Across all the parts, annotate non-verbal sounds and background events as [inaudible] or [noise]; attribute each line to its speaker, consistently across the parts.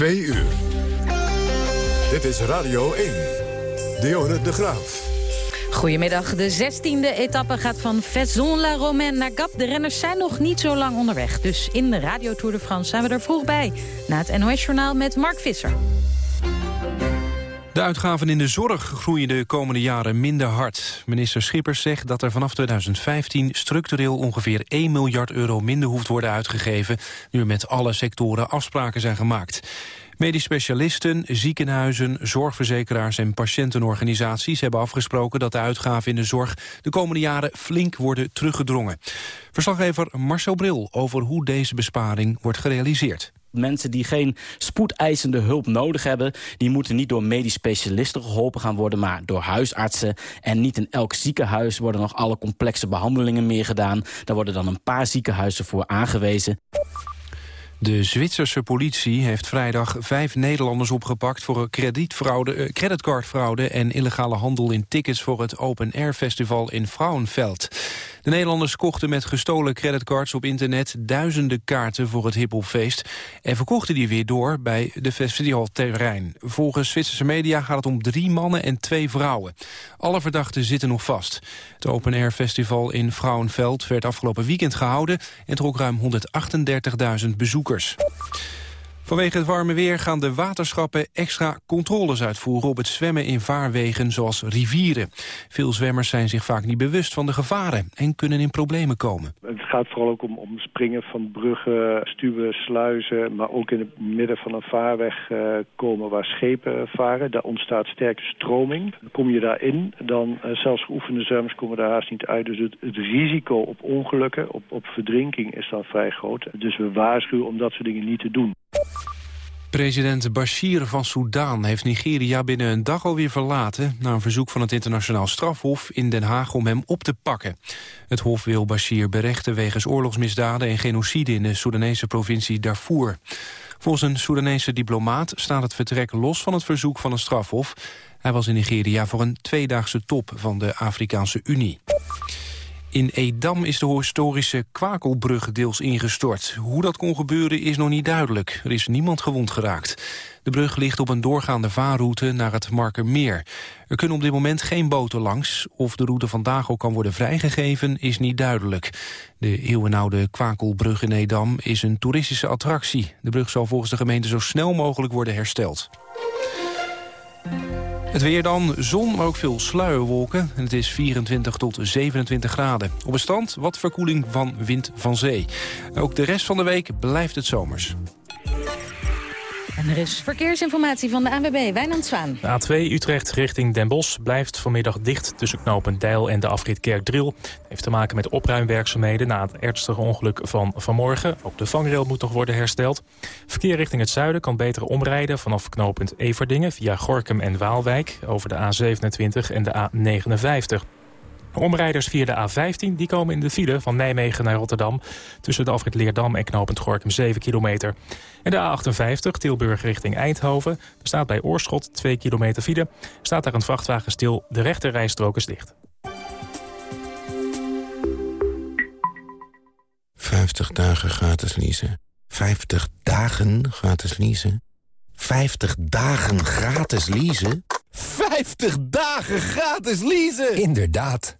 Speaker 1: Twee uur. Dit is Radio 1. Dionne de Graaf.
Speaker 2: Goedemiddag. De 16e etappe gaat van Vaison-la-Romaine naar Gap. De renners zijn nog niet zo lang onderweg. Dus in de Radio Tour de France zijn we er vroeg bij. Na het NOS-journaal met Mark Visser.
Speaker 3: De uitgaven in de zorg groeien de komende jaren minder hard. Minister Schippers zegt dat er vanaf 2015 structureel ongeveer 1 miljard euro minder hoeft worden uitgegeven, nu met alle sectoren afspraken zijn gemaakt. Medisch specialisten, ziekenhuizen, zorgverzekeraars en patiëntenorganisaties hebben afgesproken dat de uitgaven in de zorg de komende jaren flink worden teruggedrongen. Verslaggever Marcel Bril over hoe deze besparing wordt gerealiseerd.
Speaker 4: Mensen die geen spoedeisende hulp nodig hebben... die moeten niet door medisch specialisten geholpen gaan worden... maar door huisartsen. En niet in elk ziekenhuis worden nog alle complexe behandelingen meer gedaan. Daar worden dan een paar ziekenhuizen voor aangewezen.
Speaker 3: De Zwitserse politie heeft vrijdag vijf Nederlanders opgepakt... voor kredietfraude, eh, creditcardfraude en illegale handel in tickets... voor het Open Air Festival in Frauenfeld. De Nederlanders kochten met gestolen creditcards op internet... duizenden kaarten voor het hiphopfeest... en verkochten die weer door bij de festivalterrein. Volgens Zwitserse media gaat het om drie mannen en twee vrouwen. Alle verdachten zitten nog vast. Het Open Air Festival in Frauenfeld werd afgelopen weekend gehouden... en trok ruim 138.000 bezoekers. Vanwege het warme weer gaan de waterschappen extra controles uitvoeren op het zwemmen in vaarwegen zoals rivieren. Veel zwemmers zijn zich vaak niet bewust van de gevaren en kunnen in problemen komen.
Speaker 5: Het gaat vooral ook om, om springen van bruggen, stuwen, sluizen, maar ook in het midden van een vaarweg uh, komen waar schepen varen. Daar ontstaat sterke stroming. Kom je daarin, dan uh, zelfs geoefende zwemmers komen daar haast niet uit. Dus het, het risico op ongelukken, op, op verdrinking is dan vrij groot. Dus we waarschuwen om dat soort dingen niet te doen.
Speaker 3: President Bashir van Soudaan heeft Nigeria binnen een dag alweer verlaten... na een verzoek van het internationaal strafhof in Den Haag om hem op te pakken. Het hof wil Bashir berechten wegens oorlogsmisdaden en genocide... in de Soedanese provincie Darfur. Volgens een Soedanese diplomaat staat het vertrek los van het verzoek van een strafhof. Hij was in Nigeria voor een tweedaagse top van de Afrikaanse Unie. In Edam is de historische Kwakelbrug deels ingestort. Hoe dat kon gebeuren is nog niet duidelijk. Er is niemand gewond geraakt. De brug ligt op een doorgaande vaarroute naar het Markermeer. Er kunnen op dit moment geen boten langs. Of de route vandaag ook kan worden vrijgegeven is niet duidelijk. De eeuwenoude Kwakelbrug in Edam is een toeristische attractie. De brug zal volgens de gemeente zo snel mogelijk worden hersteld. Het weer dan, zon, maar ook veel sluierwolken. En het is 24 tot 27 graden. Op het stand wat verkoeling van wind van zee. Ook de rest van de week blijft het zomers.
Speaker 2: En er is verkeersinformatie van de ANWB, Wijnand Zwaan.
Speaker 6: De A2 Utrecht richting Den Bosch blijft vanmiddag dicht tussen knooppunt Deil en de afrit Kerkdriel. heeft te maken met opruimwerkzaamheden na het ernstige ongeluk van vanmorgen. Ook de vangrail moet nog worden hersteld. Verkeer richting het zuiden kan beter omrijden vanaf knooppunt Everdingen via Gorkum en Waalwijk over de A27 en de A59. Omrijders via de A15 die komen in de file van Nijmegen naar Rotterdam... tussen de afrit Leerdam en knooppunt Gorkum 7 kilometer. En de A58 Tilburg richting Eindhoven. Er staat bij Oorschot 2 kilometer file. Staat daar een vrachtwagen stil, de rechte rijstrook is dicht.
Speaker 7: 50 dagen gratis leasen. 50 dagen gratis leasen. 50 dagen gratis leasen? 50 dagen gratis leasen!
Speaker 8: Inderdaad.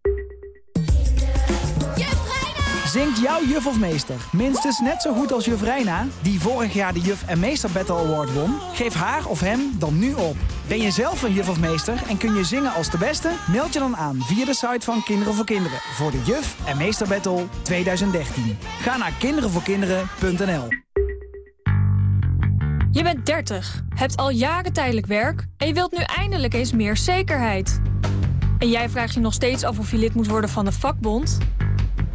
Speaker 9: Zingt jouw juf of meester minstens net zo goed als juf Reina... die vorig jaar de Juf en Meester Battle Award won? Geef haar of hem dan nu op. Ben je zelf een juf of meester en kun je zingen als de beste? Meld je dan aan via de site van Kinderen voor Kinderen... voor de Juf en Meester Battle 2013. Ga naar kinderenvoorkinderen.nl
Speaker 10: Je bent 30, hebt al jaren tijdelijk werk... en je wilt nu eindelijk eens meer zekerheid. En jij vraagt je nog steeds af of je lid moet worden van de vakbond...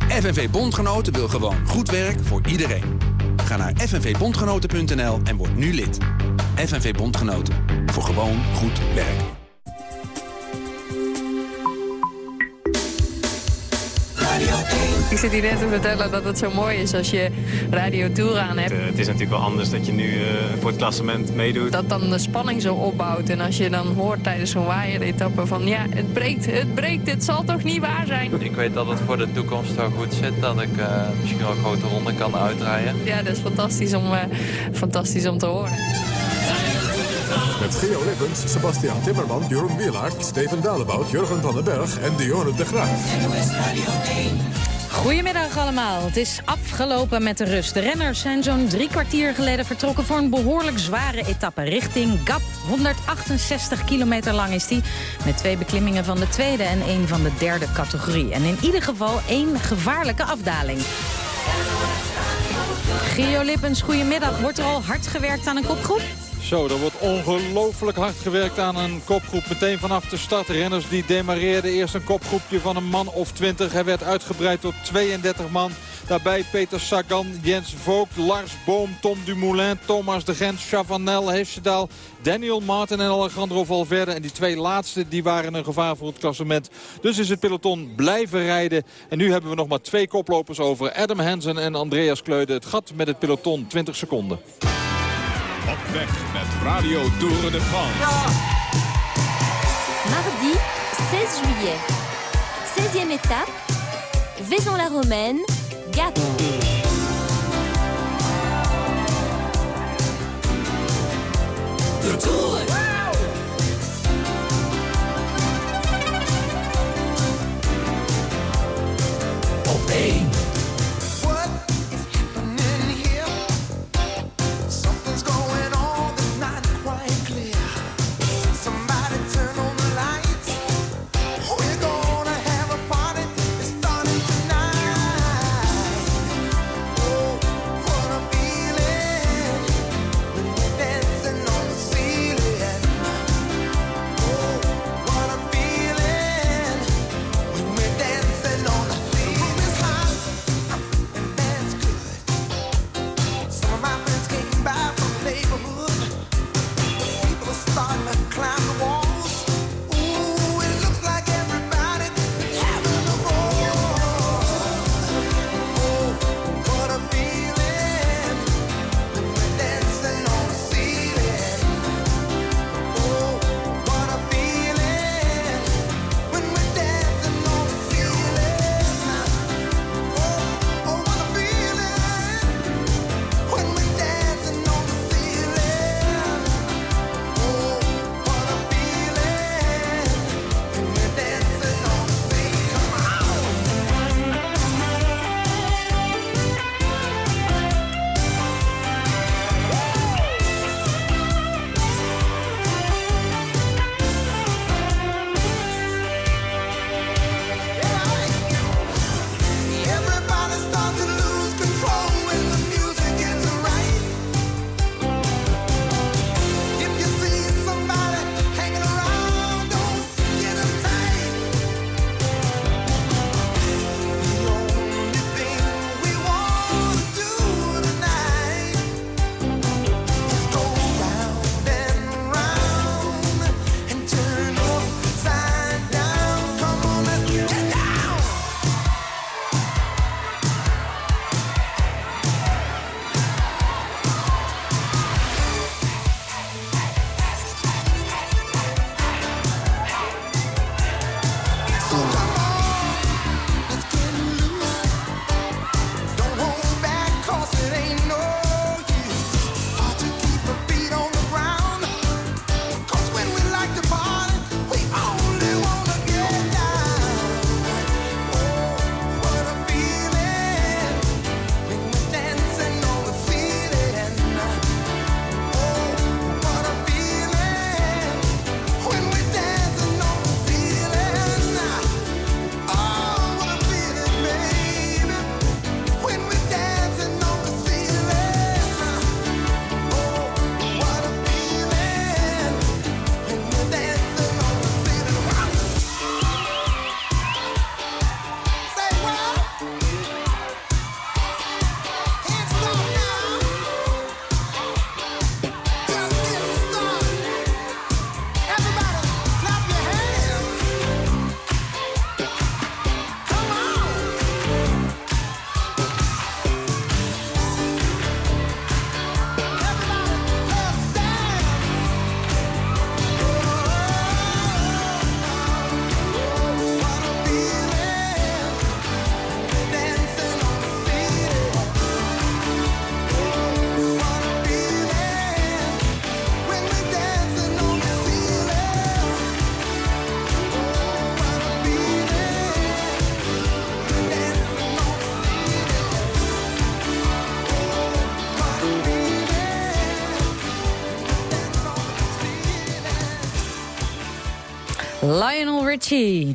Speaker 11: FNV Bondgenoten wil gewoon goed werk voor iedereen. Ga naar fnvbondgenoten.nl en word nu lid. FNV Bondgenoten. Voor gewoon goed werk.
Speaker 12: Ik zit hier net te vertellen dat het zo mooi is als je Radio Tour aan hebt.
Speaker 13: het is natuurlijk wel anders dat je nu voor het klassement meedoet.
Speaker 12: Dat dan de spanning zo opbouwt. En als je dan hoort tijdens zo'n waaieretappe van... ja, het breekt, het breekt, het zal toch niet waar zijn?
Speaker 14: Ik weet dat het voor de toekomst wel goed zit. Dat ik misschien wel een grote ronde kan uitrijden.
Speaker 12: Ja, dat is fantastisch om, fantastisch om te horen.
Speaker 1: Met Geo Lippens, Sebastian Timmerman, Jeroen Wielaert, Steven Dalebout, Jurgen van den Berg en Dionne de Graaf.
Speaker 2: Goedemiddag allemaal. Het is afgelopen met de rust. De renners zijn zo'n drie kwartier geleden vertrokken voor een behoorlijk zware etappe richting Gap. 168 kilometer lang is die, met twee beklimmingen van de tweede en één van de derde categorie. En in ieder geval één gevaarlijke afdaling. Gio Lippens, goedemiddag. Wordt er al hard gewerkt aan een kopgroep?
Speaker 15: Zo, er wordt ongelooflijk hard gewerkt aan een kopgroep. Meteen vanaf de start. Renners die demareerden. Eerst een kopgroepje van een man of 20. Hij werd uitgebreid tot 32 man. Daarbij Peter Sagan, Jens Vogt, Lars Boom, Tom Dumoulin, Thomas de Gent, Chavanel, Hesjedal, Daniel Martin en Alejandro Valverde. En die twee laatste die waren een gevaar voor het klassement. Dus is het peloton blijven rijden. En nu hebben we nog maar twee koplopers over. Adam Hansen en Andreas Kleude. Het gat met het peloton 20 seconden.
Speaker 1: Op weg met Radio Tour de France.
Speaker 16: Ja. Mardi 16 juillet. 16e étape. Vaison-la-Romaine. Gap.
Speaker 17: De Tour. Op één.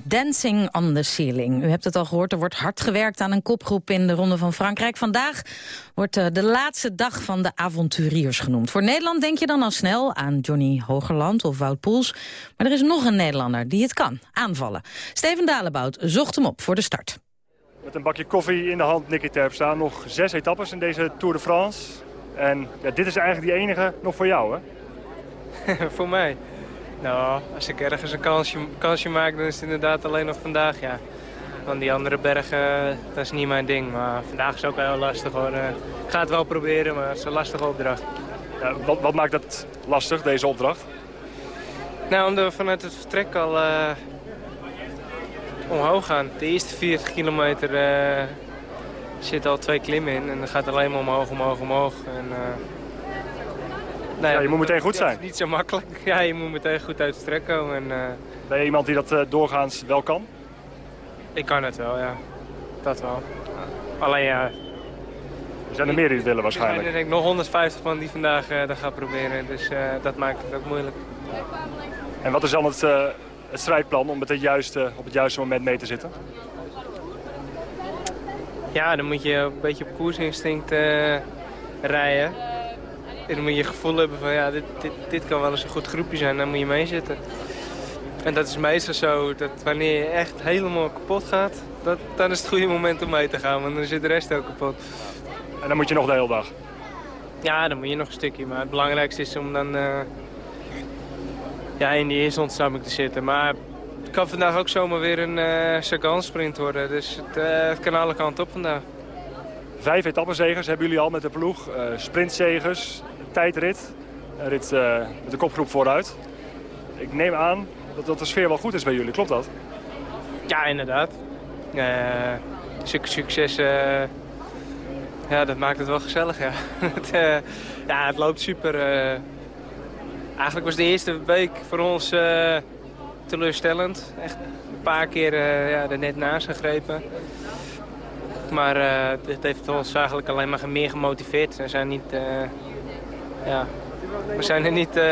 Speaker 2: Dancing on the Ceiling. U hebt het al gehoord, er wordt hard gewerkt aan een kopgroep in de Ronde van Frankrijk. Vandaag wordt eh, de laatste dag van de avonturiers genoemd. Voor Nederland denk je dan al snel aan Johnny Hogerland of Wout Poels. Maar er is nog een Nederlander die het kan, aanvallen. Steven Dalebout zocht hem op voor de start.
Speaker 18: Met een bakje koffie in de hand, Nicky Terpstra. Nog zes etappes in deze Tour de France. En ja, dit is eigenlijk die enige nog voor jou,
Speaker 19: hè? [laughs] voor mij? Nou, als ik ergens een kansje, kansje maak, dan is het inderdaad alleen nog vandaag, ja. Want die andere bergen, dat is niet mijn ding. Maar vandaag is ook wel heel lastig hoor. Eh, ik ga het wel proberen, maar het is een lastige opdracht.
Speaker 18: Ja, wat, wat, maakt dat lastig, deze opdracht?
Speaker 19: Nou, omdat we vanuit het vertrek al uh, omhoog gaan. De eerste 40 kilometer uh, zit al twee klimmen in. En dan gaat alleen maar omhoog, omhoog, omhoog. En,
Speaker 18: Nee, [laughs] ja, je moet meteen goed zijn.
Speaker 19: Dat is niet zo makkelijk. Ja, je moet meteen goed uit de strek komen. En, uh...
Speaker 18: Ben je iemand die dat uh, doorgaans wel kan?
Speaker 19: Ik kan het wel, ja. Dat wel. Alleen ja...
Speaker 18: Er zijn er meer die het willen waarschijnlijk.
Speaker 19: Er zijn nog 150 van die vandaag uh, dat gaan proberen. Dus dat maakt het ook moeilijk.
Speaker 18: En wat is dan het, het strijdplan om met het juiste, op het juiste moment mee te zitten?
Speaker 19: Ja, dan moet je een beetje op koersinstinct rijden. En dan moet je gevoel hebben van ja, dit, dit, dit kan wel eens een goed groepje zijn, dan moet je meezitten. En dat is meestal zo dat wanneer je echt helemaal kapot gaat, dat, dan is het goede moment om mee te gaan, want dan zit de rest ook kapot.
Speaker 18: En dan moet je nog de hele dag?
Speaker 19: Ja, dan moet je nog een stukje, maar het belangrijkste is om dan uh, ja, in die eerste ontsnapping te zitten. Maar het kan vandaag ook zomaar weer een uh, Sagan sprint worden, dus het, uh, het kan alle kanten op vandaag.
Speaker 18: Vijf etappenzegers hebben jullie al met de ploeg. Uh, sprintzegers, tijdrit. Rit uh, met de kopgroep vooruit. Ik neem aan dat, dat de sfeer wel goed is bij jullie. Klopt dat?
Speaker 19: Ja, inderdaad. Uh, succes, ja, dat maakt het wel gezellig, ja. [laughs] het, ja, het loopt super. eigenlijk was de eerste week voor ons teleurstellend. Echt een paar keer er net naast gegrepen. Maar uh, het heeft ons eigenlijk alleen maar meer gemotiveerd. We zijn, niet, uh, ja, we zijn er niet uh,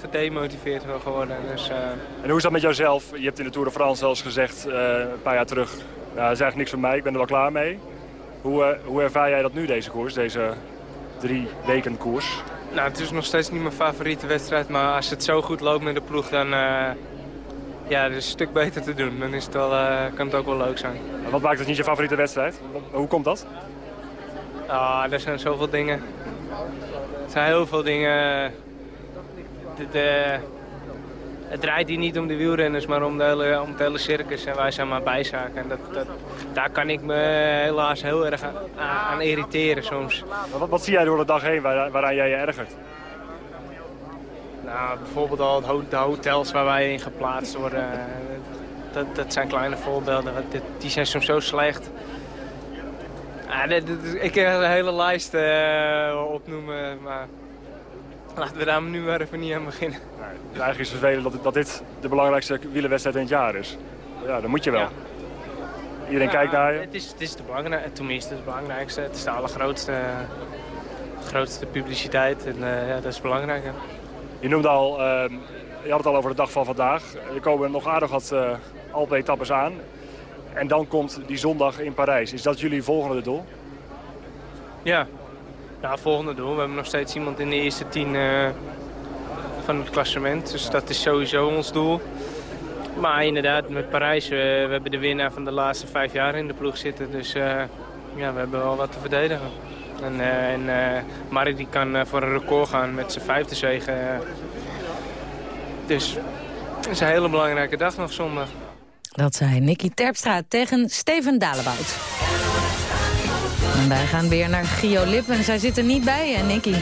Speaker 19: gedemotiveerd geworden. Dus,
Speaker 18: en hoe is dat met jouzelf? Je hebt in de Tour de France zelfs gezegd, een paar jaar terug... Ja, dat is eigenlijk niks voor mij, ik ben er wel klaar mee. Hoe, hoe ervaar jij dat nu, deze koers, deze drie weken koers?
Speaker 19: Nou, het is nog steeds niet mijn favoriete wedstrijd. Maar als het zo goed loopt met de ploeg, dan ja, dat is een stuk beter te doen. Dan is het wel, uh, kan het ook wel leuk zijn.
Speaker 18: Wat maakt het niet je favoriete wedstrijd? Hoe komt dat?
Speaker 19: Ah, er zijn zoveel dingen. Er zijn heel veel dingen. De, de, het draait hier niet om de wielrenners, maar om, de hele, om het hele circus. En wij zijn maar bijzaken. En dat, dat, daar kan ik me helaas heel erg aan, aan irriteren soms.
Speaker 18: Wat, wat, zie jij door de dag heen waar, waaraan jij je ergert?
Speaker 19: Nou, bijvoorbeeld al de hotels waar wij in geplaatst worden. Dat, dat zijn kleine voorbeelden. Die zijn soms zo slecht. Ah, ik kan een hele lijst uh, opnoemen, maar laten we daar nu maar even niet aan beginnen.
Speaker 18: Nee, eigenlijk is het vervelend dat, dat dit de belangrijkste wielerwedstrijd in het jaar is. Ja, dan moet je wel. Ja. Iedereen
Speaker 19: ja,
Speaker 18: kijkt naar je.
Speaker 19: Het is, het is de belangrijkste, tenminste het belangrijkste. Het is de allergrootste grootste publiciteit en uh, ja, dat is belangrijk.
Speaker 18: Je noemde al, uh, je had het al over de dag van vandaag. Er komen nog aardig wat uh, Alpe-etappes aan. En dan komt die zondag in Parijs. Is dat jullie volgende doel?
Speaker 19: Ja, ja volgende doel. We hebben nog steeds iemand in de eerste tien uh, van het klassement. Dus dat is sowieso ons doel. Maar inderdaad, met Parijs, we, we hebben de winnaar van de laatste vijf jaar in de ploeg zitten. Dus uh, ja, we hebben wel wat te verdedigen. En, uh, en Mark die kan uh, voor een record gaan met zijn vijfde zege. Dus het is een hele belangrijke dag nog zondag.
Speaker 2: Dat zei Nicky Terpstra tegen Steven Dalebout. En wij gaan weer naar Gio Lippen. Zij zit er niet bij, hè, Nicky?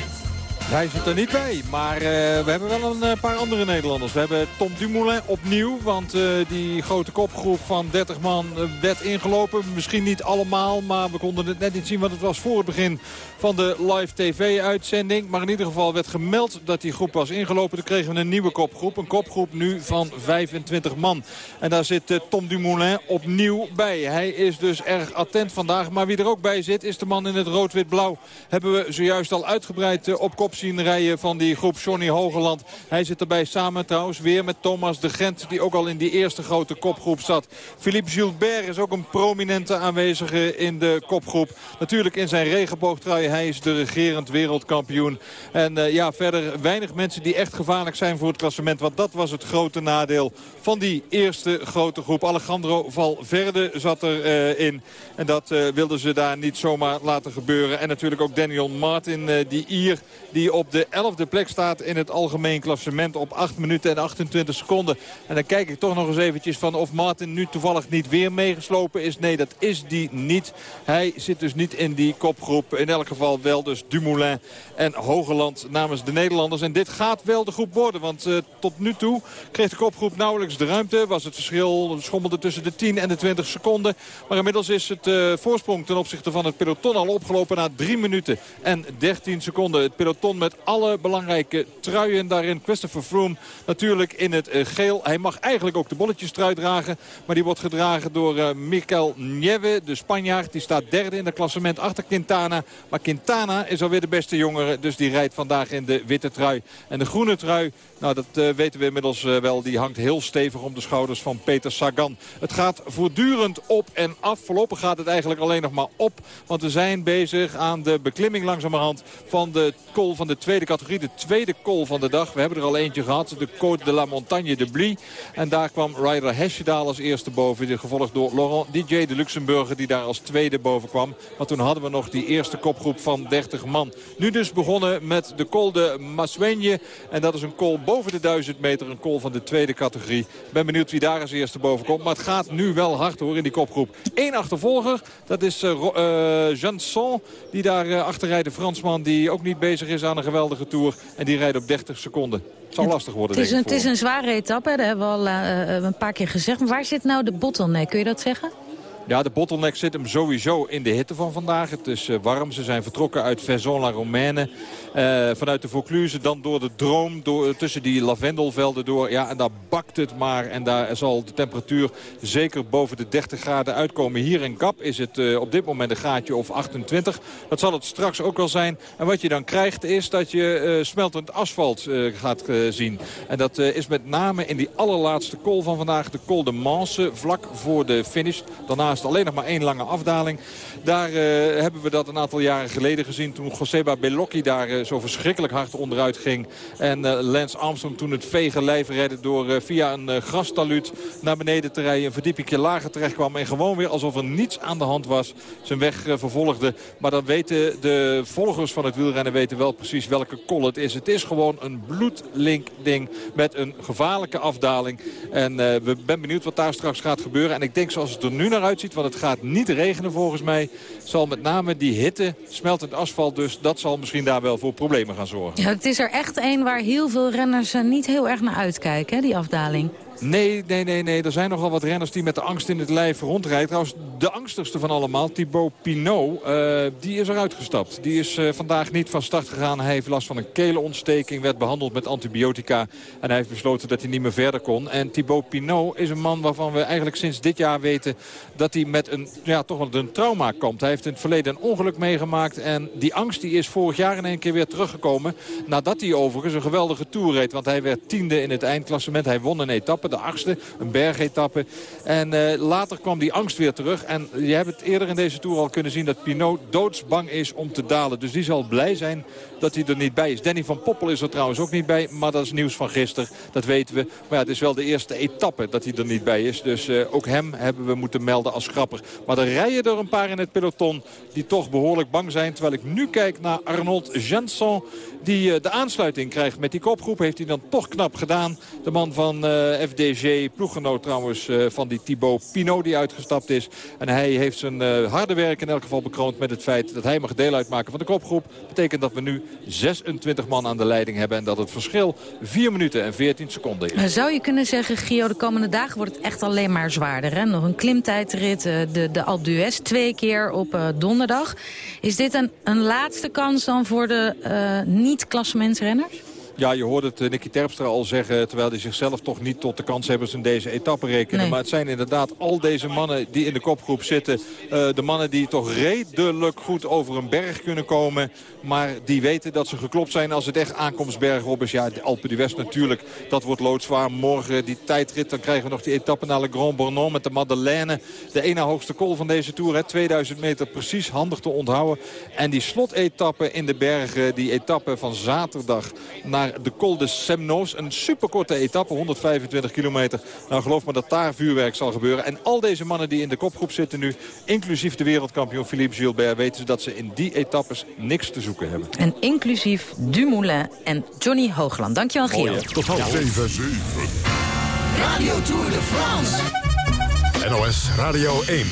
Speaker 15: Hij zit er niet bij, maar uh, we hebben wel een uh, paar andere Nederlanders. We hebben Tom Dumoulin opnieuw, want uh, die grote kopgroep van 30 man werd ingelopen. Misschien niet allemaal, maar we konden het net niet zien, want het was voor het begin van de live tv-uitzending. Maar in ieder geval werd gemeld dat die groep was ingelopen. Toen kregen we een nieuwe kopgroep, een kopgroep nu van 25 man. En daar zit Tom Dumoulin opnieuw bij. Hij is dus erg attent vandaag, maar wie er ook bij zit is de man in het rood-wit-blauw. Hebben we zojuist al uitgebreid op kop zien rijden van die groep Johnny Hogeland. Hij zit erbij samen trouwens weer met Thomas de Gent... die ook al in die eerste grote kopgroep zat. Philippe Gilbert is ook een prominente aanwezige in de kopgroep. Natuurlijk in zijn regenboogtrui. Hij is de regerend wereldkampioen. En uh, ja, verder weinig mensen die echt gevaarlijk zijn voor het klassement. Want dat was het grote nadeel van die eerste grote groep. Alejandro Valverde zat erin. Uh, en dat uh, wilden ze daar niet zomaar laten gebeuren. En natuurlijk ook Daniel Martin, die Ier... die op de 11e plek staat in het algemeen klassement op 8 minuten en 28 seconden. En dan kijk ik toch nog eens eventjes van of Martin nu toevallig niet weer meegeslopen is. Nee, dat is die niet. Hij zit dus niet in die kopgroep. In elk geval wel dus Dumoulin en Hogeland namens de Nederlanders. En dit gaat wel de groep worden. Want uh, tot nu toe kreeg de kopgroep nauwelijks de ruimte. Was het verschil schommelde tussen de 10 en de 20 seconden. Maar inmiddels is het uh, voorsprong ten opzichte van het peloton al opgelopen na 3 minuten en 13 seconden. Het peloton met alle belangrijke truien daarin. Christopher Froome natuurlijk in het uh, geel. Hij mag eigenlijk ook de bolletjes trui dragen. Maar die wordt gedragen door uh, Mikel Nieve, de Spanjaard. Die staat derde in het klassement achter Quintana. Maar Quintana is alweer de beste jongere. Dus die rijdt vandaag in de witte trui. En de groene trui, nou dat uh, weten we inmiddels uh, wel. Die hangt heel stevig om de schouders van Peter Sagan. Het gaat voortdurend op en af. Voorlopig gaat het eigenlijk alleen nog maar op. Want we zijn bezig aan de beklimming langzamerhand van de col van de tweede categorie. De tweede col van de dag. We hebben er al eentje gehad. De Côte de la Montagne de Blie. En daar kwam Ryder Hesjedal als eerste boven. Gevolgd door Laurent DJ, de Luxemburger, die daar als tweede boven kwam. Maar toen hadden we nog die eerste kopgroep van 30 man. Nu dus begonnen met de col de Maswenje. En dat is een col boven de 1000 meter. Een col van de tweede categorie. Ben benieuwd wie daar als eerste boven komt. Maar het gaat nu wel hard hoor in die kopgroep. Eén achtervolger, dat is uh, uh, Janson. Die daar uh, achter rijdt, de Fransman. Die ook niet bezig is aan een geweldige tour. En die rijdt op 30 seconden. Het zal lastig worden,
Speaker 2: het is,
Speaker 15: een,
Speaker 2: het is een zware etappe, dat hebben we al een paar keer gezegd. Maar waar zit nou de bottleneck, kun je dat zeggen?
Speaker 15: Ja, de bottleneck zit hem sowieso in de hitte van vandaag. Het is uh, warm. Ze zijn vertrokken uit Vaison-la-Romaine. Uh, vanuit de Vaucluse, dan door de Droom, door, tussen die lavendelvelden door. Ja, en daar bakt het maar. En daar zal de temperatuur zeker boven de 30 graden uitkomen. Hier in Gap is het uh, op dit moment een gaatje of 28. Dat zal het straks ook wel zijn. En wat je dan krijgt is dat je smeltend asfalt gaat zien. En dat is met name in die allerlaatste col van vandaag. De Col de Manse, vlak voor de finish. Alleen nog maar één lange afdaling. Daar uh, hebben we dat een aantal jaren geleden gezien. Toen Joseba Bellocchi daar uh, zo verschrikkelijk hard onderuit ging. En uh, Lance Armstrong toen het vege lijf redde door via een grastaluut naar beneden te rijden. Een verdiepingje lager terecht kwam. En gewoon weer alsof er niets aan de hand was. Zijn weg vervolgde. Maar dan weten de volgers van het wielrennen weten wel precies welke kol het is. Het is gewoon een bloedlink ding met een gevaarlijke afdaling. En we ben benieuwd wat daar straks gaat gebeuren. En ik denk zoals het er nu naar uitziet. Want het gaat niet regenen volgens mij. Zal met name die hitte, smeltend asfalt dus, dat zal misschien daar wel voor problemen gaan zorgen.
Speaker 2: Ja, het is er echt een waar heel veel renners niet heel erg naar uitkijken, hè, die afdaling.
Speaker 15: Nee, nee, nee, nee. Er zijn nogal wat renners die met de angst in het lijf rondrijden. Trouwens, de angstigste van allemaal, Thibaut Pinot, uh, die is eruit gestapt. Die is uh, vandaag niet van start gegaan. Hij heeft last van een kelenontsteking, werd behandeld met antibiotica. En hij heeft besloten dat hij niet meer verder kon. En Thibaut Pinot is een man waarvan we eigenlijk sinds dit jaar weten... dat hij met een, ja, toch wel een trauma komt. Hij heeft in het verleden een ongeluk meegemaakt. En die angst die is vorig jaar in één keer weer teruggekomen. Nadat hij overigens een geweldige tour reed. Want hij werd tiende in het eindklassement. Hij won een etappe de achtste, een bergetappe. En uh, later kwam die angst weer terug. En je hebt het eerder in deze Tour al kunnen zien dat Pinot doodsbang is om te dalen. Dus die zal blij zijn dat hij er niet bij is. Danny van Poppel is er trouwens ook niet bij. Maar dat is nieuws van gisteren. Dat weten we. Maar ja, het is wel de eerste etappe dat hij er niet bij is. Dus uh, ook hem hebben we moeten melden als grapper. Maar er rijden er een paar in het peloton die toch behoorlijk bang zijn. Terwijl ik nu kijk naar Arnold Jenson. Die uh, de aansluiting krijgt met die kopgroep. Heeft hij dan toch knap gedaan. De man van uh, FDG, ploeggenoot trouwens van die Thibaut Pinot die uitgestapt is. En hij heeft zijn harde werk in elk geval bekroond met het feit dat hij mag deel uitmaken van de kopgroep. Betekent dat we nu 26 man aan de leiding hebben. En dat het verschil 4 minuten en 14 seconden is.
Speaker 2: Zou je kunnen zeggen, Gio, de komende dagen wordt het echt alleen maar zwaarder. Hè? Nog een klimtijdrit, de, de Alpe d'Huez twee keer op donderdag. Is dit een, een laatste kans dan voor de uh, niet-klassementsrenners?
Speaker 15: Ja, je hoorde het Nicky Terpstra al zeggen... terwijl hij zichzelf toch niet tot de kanshebbers in deze etappe rekenen. Maar het zijn inderdaad al deze mannen die in de kopgroep zitten. de mannen die toch redelijk goed over een berg kunnen komen. Maar die weten dat ze geklopt zijn als het echt aankomstberg op is. Ja, de Alpe d'Huez natuurlijk, dat wordt loodzwaar. Morgen die tijdrit, dan krijgen we nog die etappe naar Le Grand Bornand met de Madeleine. De ene hoogste kool van deze Tour, hè, 2000 meter precies, handig te onthouden. En die slotetappe in de bergen, die etappe van zaterdag naar de Col de Semnoos. Een superkorte etappe, 125 kilometer. Nou, geloof me dat daar vuurwerk zal gebeuren. En al deze mannen die in de kopgroep zitten nu, inclusief de wereldkampioen Philippe Gilbert... weten ze dat ze in die etappes niks te zoeken hebben.
Speaker 2: En inclusief Dumoulin en Johnny Hoogland. Dankjewel, Giel.
Speaker 1: tot half zeven.
Speaker 20: Radio Tour de France.
Speaker 1: NOS Radio 1.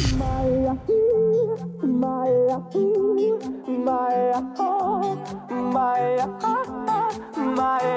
Speaker 21: my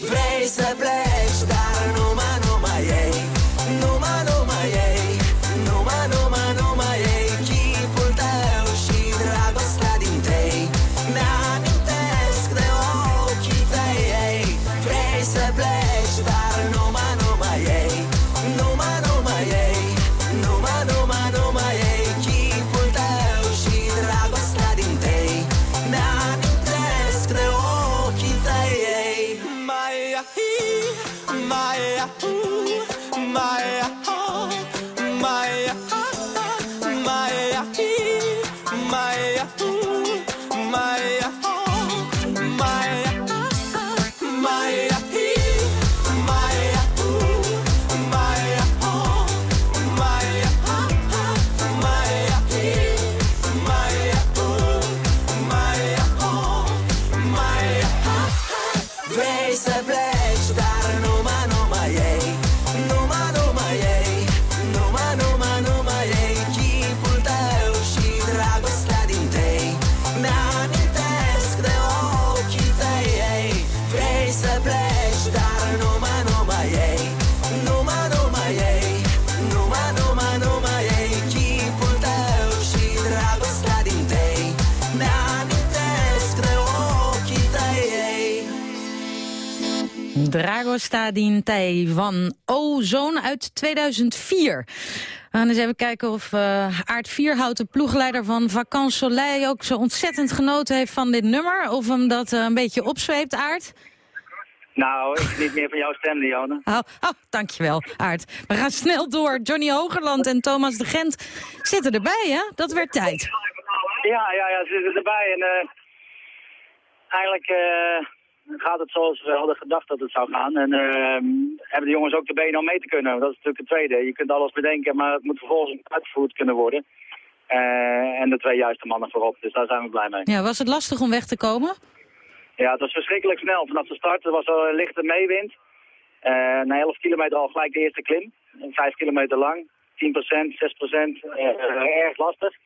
Speaker 21: Vrei să
Speaker 2: Dragostadin Tij van Ozone uit 2004. We gaan eens even kijken of uh, Aart Vierhout, de ploegleider van Vacant Soleil... ook zo ontzettend genoten heeft van dit nummer. Of hem dat uh, een beetje opzweept, Aart?
Speaker 22: Nou, ik niet meer van jouw stem, Liane.
Speaker 2: Oh, oh, dankjewel, Aart. We gaan snel door. Johnny Hogerland en Thomas de Gent zitten erbij, hè? Dat werd tijd.
Speaker 22: Ja, ja, ja, ze zitten erbij. En uh, eigenlijk gaat het zoals we hadden gedacht dat het zou gaan. En uh, hebben de jongens ook de benen om mee te kunnen. Dat is natuurlijk het tweede. Je kunt alles bedenken, maar het moet vervolgens uitgevoerd kunnen worden. en de twee juiste mannen voorop. Dus daar zijn we blij mee.
Speaker 2: Ja, was het lastig om weg te komen?
Speaker 22: Ja, het was verschrikkelijk snel. Vanaf de start er was al een lichte meewind. na 11 kilometer al gelijk de eerste klim. 5 kilometer lang. 10%, 6%. erg lastig.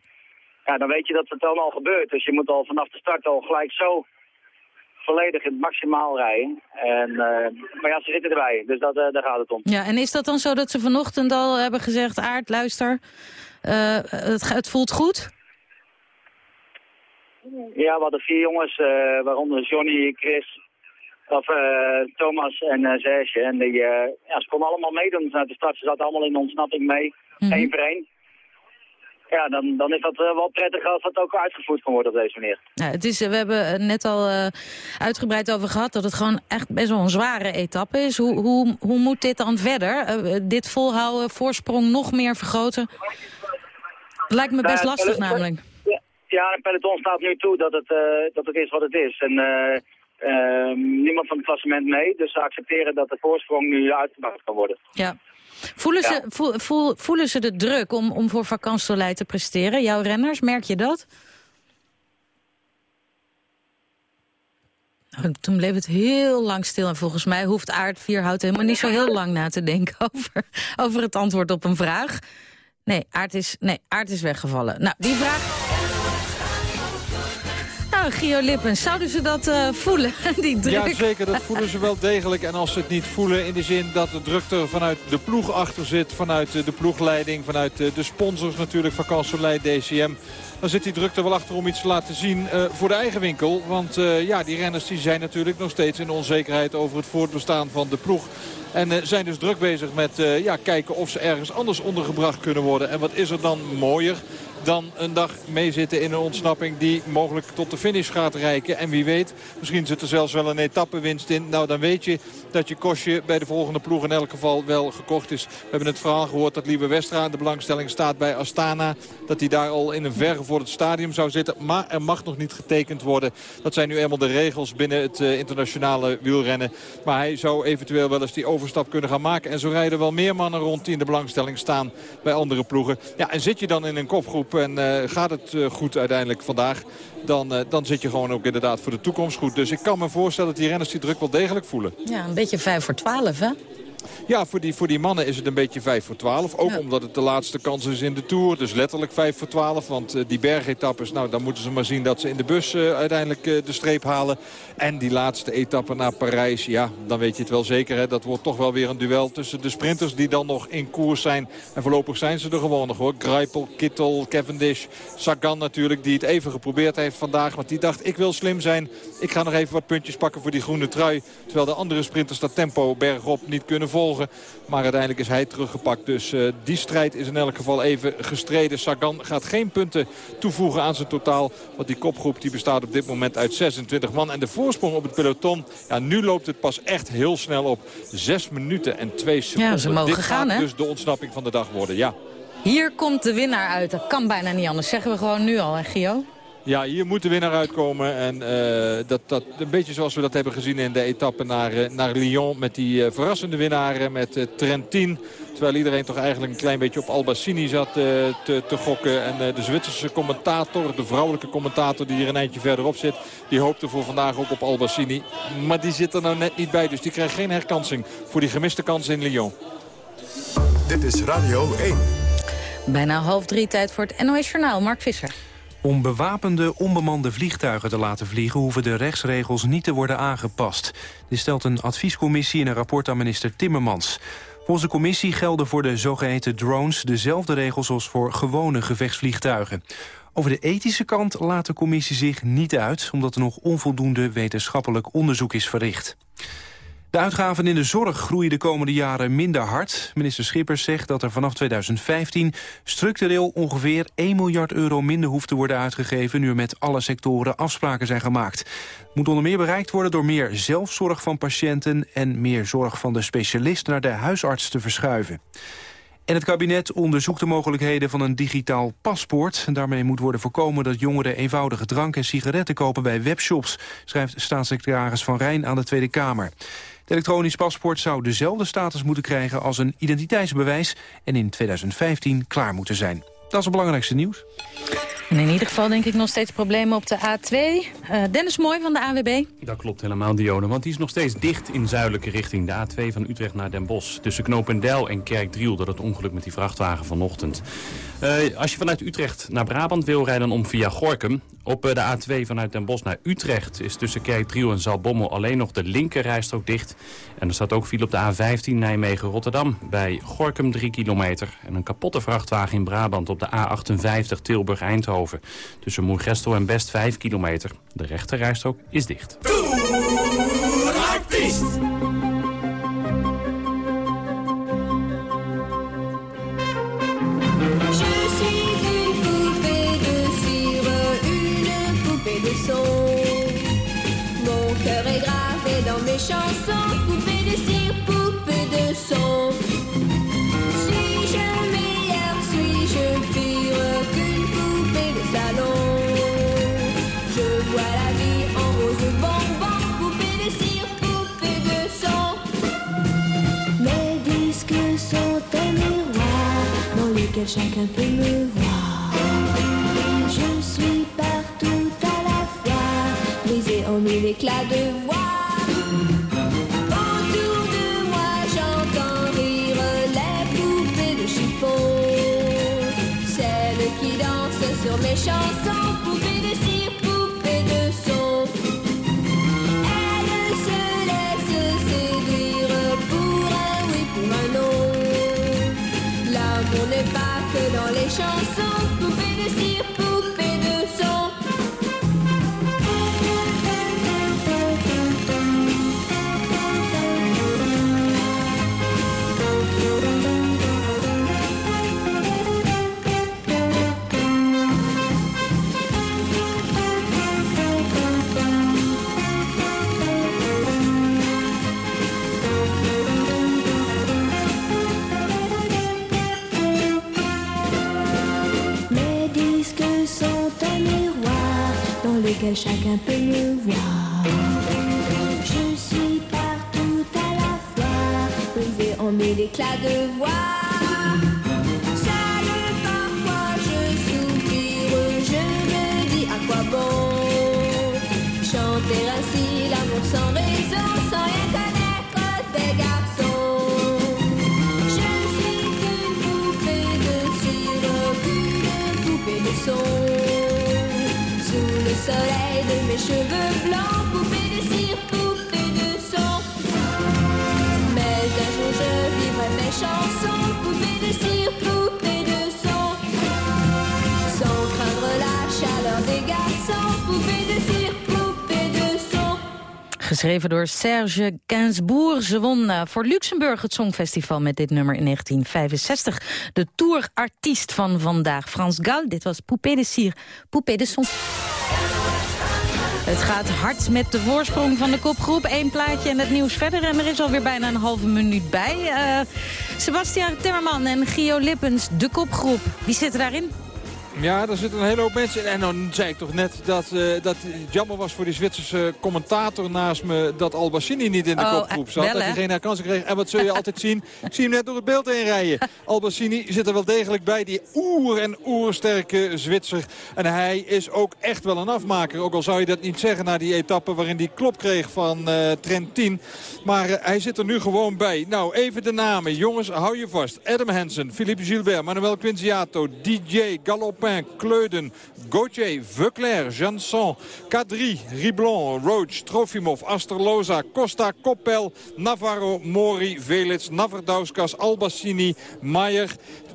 Speaker 22: Ja, dan weet je dat het dan al gebeurt. Dus je moet al vanaf de start al gelijk zo volledig in het maximaal rijden. En, uh, maar ja, ze zitten erbij, dus dat, uh, daar gaat het om.
Speaker 2: Ja, en is dat dan zo dat ze vanochtend al hebben gezegd... Aard, luister, uh, het, het, voelt goed?
Speaker 22: Ja, we hadden vier jongens, waaronder Johnny, Chris, of, Thomas en Serge. En die, ja, ze konden allemaal meedoen vanuit de start. Ze zaten allemaal in de ontsnapping mee, mm één voor één ja, dan, dan is dat uh, wel prettig als dat ook uitgevoerd kan worden op deze manier.
Speaker 2: Ja, het is, we hebben net al uh, uitgebreid over gehad dat het gewoon echt best wel een zware etappe is. Hoe, hoe, hoe moet dit dan verder? Uh, dit volhouden, voorsprong nog meer vergroten? Lijkt me best lastig namelijk.
Speaker 22: Ja, ja, het peloton staat nu toe dat het, dat het is wat het is. En ehm, niemand van het klassement mee, dus ze accepteren dat de voorsprong nu uitgebouwd kan worden.
Speaker 2: Ja. Voelen, ze, voel, voelen ze de druk om, om voor vakantieleid te presteren, jouw renners? Merk je dat? Nou, toen bleef het heel lang stil. En volgens mij hoeft Aard Vierhout helemaal niet zo heel lang na te denken [laughs] over, over het antwoord op een vraag. Nee, Aard is, nee, Aard is weggevallen. Nou, die vraag... Gio Lippens, zouden ze dat uh, voelen, [laughs] die druk?
Speaker 15: Ja, zeker, dat voelen ze wel degelijk. En als ze het niet voelen in de zin dat de druk er vanuit de ploeg achter zit... vanuit uh, de ploegleiding, vanuit uh, de sponsors natuurlijk, van Kanselij, DCM... dan zit die druk er wel achter om iets te laten zien voor de eigen winkel. Want ja, die renners die zijn natuurlijk nog steeds in onzekerheid over het voortbestaan van de ploeg. En zijn dus druk bezig met ja, kijken of ze ergens anders ondergebracht kunnen worden. En wat is er dan mooier dan een dag meezitten in een ontsnapping die mogelijk tot de finish gaat reiken. En wie weet, misschien zit er zelfs wel een etappewinst in. Nou, dan weet je dat je kostje bij de volgende ploeg in elk geval wel gekocht is. We hebben het verhaal gehoord dat Liebe Westra de belangstelling staat bij Astana. Dat hij daar al in een verre voor het stadium zou zitten. Maar er mag nog niet getekend worden. Dat zijn nu eenmaal de regels binnen het uh, internationale wielrennen. Maar hij zou eventueel wel eens die overstap kunnen gaan maken. En zo rijden wel meer mannen rond die in de belangstelling staan bij andere ploegen. Ja, en zit je dan in een kopgroep en uh, gaat het uh, goed uiteindelijk vandaag... Dan, uh, dan zit je gewoon ook inderdaad voor de toekomst goed. Dus ik kan me voorstellen dat die renners die druk wel degelijk voelen.
Speaker 2: Ja, een beetje 5 voor 12, hè?
Speaker 15: Ja, voor die, voor die mannen is het een beetje 5 voor 12. Ook ja. omdat het de laatste kans is in de Tour. Dus letterlijk 5 voor 12. Want uh, die bergetappes, nou, dan moeten ze maar zien dat ze in de bus uh, uiteindelijk uh, de streep halen. En die laatste etappe naar Parijs, ja, dan weet je het wel zeker. Hè. Dat wordt toch wel weer een duel tussen de sprinters die dan nog in koers zijn. En voorlopig zijn ze er gewoon nog hoor. Greipel, Kittel, Cavendish, Sagan natuurlijk. Die het even geprobeerd heeft vandaag. Want die dacht, ik wil slim zijn. Ik ga nog even wat puntjes pakken voor die groene trui. Terwijl de andere sprinters dat tempo bergop niet kunnen volgen. Maar uiteindelijk is hij teruggepakt. Dus uh, die strijd is in elk geval even gestreden. Sagan gaat geen punten toevoegen aan zijn totaal. Want die kopgroep die bestaat op dit moment uit 26 man. En de voorsprong op het peloton, ja, nu loopt het pas echt heel snel op. 6 minuten en 2 seconden.
Speaker 2: Ja, ze mogen
Speaker 15: Dit
Speaker 2: gaan,
Speaker 15: gaat
Speaker 2: hè?
Speaker 15: dus de ontsnapping van de dag worden, ja.
Speaker 2: Hier komt de winnaar uit. Dat kan bijna niet anders. Zeggen we gewoon nu al, hè Gio?
Speaker 15: Ja, hier moet de winnaar uitkomen. En uh, dat, dat, een beetje zoals we dat hebben gezien in de etappe naar, uh, naar Lyon. Met die uh, verrassende winnaar met Trentin. Terwijl iedereen toch eigenlijk een klein beetje op Albassini zat te, te, gokken. En de Zwitserse commentator, de vrouwelijke commentator die hier een eindje verderop zit. Die hoopte voor vandaag ook op Albassini. Maar die zit er nou net niet bij. Dus die krijgt geen herkansing voor die gemiste kans in Lyon.
Speaker 1: Dit is Radio 1.
Speaker 2: Bijna half drie tijd voor het NOS Journaal. Mark Visser.
Speaker 3: Om bewapende, onbemande vliegtuigen te laten vliegen... hoeven de rechtsregels niet te worden aangepast. Dit stelt een adviescommissie in een rapport aan minister Timmermans. Volgens de commissie gelden voor de zogeheten drones... dezelfde regels als voor gewone gevechtsvliegtuigen. Over de ethische kant laat de commissie zich niet uit... omdat er nog onvoldoende wetenschappelijk onderzoek is verricht. De uitgaven in de zorg groeien de komende jaren minder hard. Minister Schippers zegt dat er vanaf 2015 structureel ongeveer 1 miljard euro minder hoeft te worden uitgegeven... nu er met alle sectoren afspraken zijn gemaakt. Het moet onder meer bereikt worden door meer zelfzorg van patiënten... en meer zorg van de specialist naar de huisarts te verschuiven. En het kabinet onderzoekt de mogelijkheden van een digitaal paspoort. Daarmee moet worden voorkomen dat jongeren eenvoudige drank en sigaretten kopen bij webshops, schrijft staatssecretaris Van Rijn aan de Tweede Kamer. Het elektronisch paspoort zou dezelfde status moeten krijgen als een identiteitsbewijs en in 2015 klaar moeten zijn. Dat is het belangrijkste nieuws.
Speaker 2: En in ieder geval denk ik nog steeds problemen op de A2. Uh, Dennis Mooi van de AWB.
Speaker 23: Dat klopt helemaal, Dione, want die is nog steeds dicht in zuidelijke richting. De A2 van Utrecht naar Den Bosch. Tussen Knopendel en Kerkdriel, dat het ongeluk met die vrachtwagen vanochtend. Uh, als je vanuit Utrecht naar Brabant wil rijden om via Gorkum. Op uh, de A2 vanuit Den Bosch naar Utrecht is tussen Kerkdriel en Zalbommel alleen nog de linkerrijstrook dicht. En er staat ook file op de A15 Nijmegen-Rotterdam. Bij Gorkum 3 kilometer. En een kapotte vrachtwagen in Brabant op de A58 Tilburg-Eindhoven. Tussen Moergestel en Best 5 kilometer. De rechterrijstrook is dicht.
Speaker 24: Dans lequel chacun peut me que dans les chansons, poupée de cire, chacun peut me voir. Je suis partout à la fois, brisée en mille éclats de voix. Seule parfois je soupire, je me dis à quoi bon chanter ainsi l'amour sans raison, sans rien connaître des garçons. Je suis qu'une poupée de cire, qu'une poupée de son soleil de mes cheveux blancs, poupée de cire, poupée de son. Mais un jour je vivrai mes chansons, poupée de cire, poupée de son. Sans craindre la chaleur des garçons, poupée
Speaker 2: Geschreven door Serge Gainsbourg. Ze won uh, voor Luxemburg het Songfestival met dit nummer in 1965. De tourartiest van vandaag, Frans Gal. Dit was Poupée de Cire, Poupée de Son. Het gaat hard met de voorsprong van de kopgroep. Eén plaatje en het nieuws verder. En er is alweer bijna een halve minuut bij. Uh, Sebastian Timmerman en Gio Lippens, de kopgroep. Wie zitten daarin?
Speaker 15: Ja, daar zitten een hele hoop mensen in. En dan zei ik toch net dat, uh, dat het jammer was voor die Zwitserse commentator naast me... dat Albassini niet in de
Speaker 2: oh,
Speaker 15: kopgroep zat.
Speaker 2: Wel,
Speaker 15: dat hij geen herkansing kreeg. En wat zul je [laughs] altijd zien? Ik zie hem net door het beeld heen rijden. Albassini zit er wel degelijk bij. Die oer- en oersterke Zwitser. En hij is ook echt wel een afmaker. Ook al zou je dat niet zeggen na die etappe waarin hij klop kreeg van uh, Trentin. Maar uh, hij zit er nu gewoon bij. Nou, even de namen. Jongens, hou je vast. Adam Hansen, Philippe Gilbert, Manuel Quinziato, DJ, Galop Kleuden, Gauthier, Veuclair, Janson, Kadri, Riblon, Roach, Trofimov, Asterloza, Costa, Koppel, Navarro, Mori, Velits, Navardauskas, Albassini, Maier,